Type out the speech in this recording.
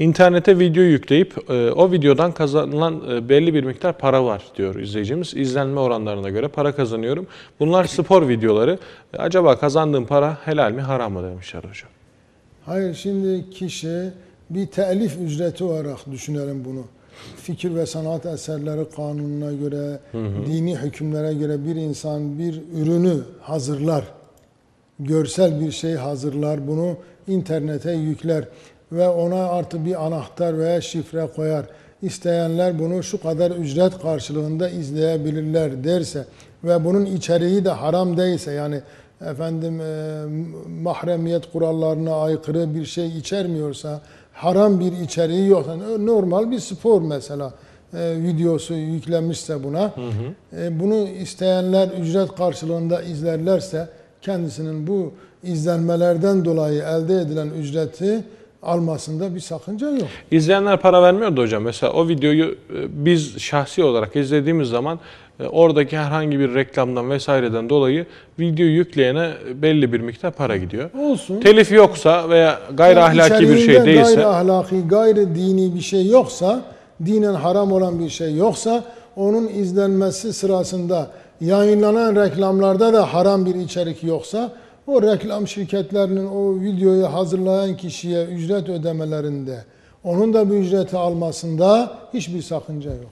İnternete video yükleyip e, o videodan kazanılan e, belli bir miktar para var diyor izleyicimiz. İzlenme oranlarına göre para kazanıyorum. Bunlar spor videoları. E, Acaba kazandığım para helal mi haram mı demişler hocam. Hayır şimdi kişi bir telif ücreti olarak düşünelim bunu. Fikir ve sanat eserleri kanununa göre, dini hükümlere göre bir insan bir ürünü hazırlar. Görsel bir şey hazırlar, bunu internete yükler ve ona artı bir anahtar veya şifre koyar. İsteyenler bunu şu kadar ücret karşılığında izleyebilirler derse ve bunun içeriği de haram değilse yani efendim e, mahremiyet kurallarına aykırı bir şey içermiyorsa, haram bir içeriği yoksa, normal bir spor mesela e, videosu yüklenmişse buna, e, bunu isteyenler ücret karşılığında izlerlerse kendisinin bu izlenmelerden dolayı elde edilen ücreti almasında bir sakınca yok. İzleyenler para vermiyordu hocam. Mesela o videoyu e, biz şahsi olarak izlediğimiz zaman e, oradaki herhangi bir reklamdan vesaireden dolayı video yükleyene belli bir miktar para gidiyor. Olsun. Telif yoksa veya gayri ahlaki bir şey değilse Gayri ahlaki, gayri dini bir şey yoksa, dinen haram olan bir şey yoksa, onun izlenmesi sırasında yayınlanan reklamlarda da haram bir içerik yoksa, o reklam şirketlerinin o videoyu hazırlayan kişiye ücret ödemelerinde, onun da bir ücreti almasında hiçbir sakınca yok.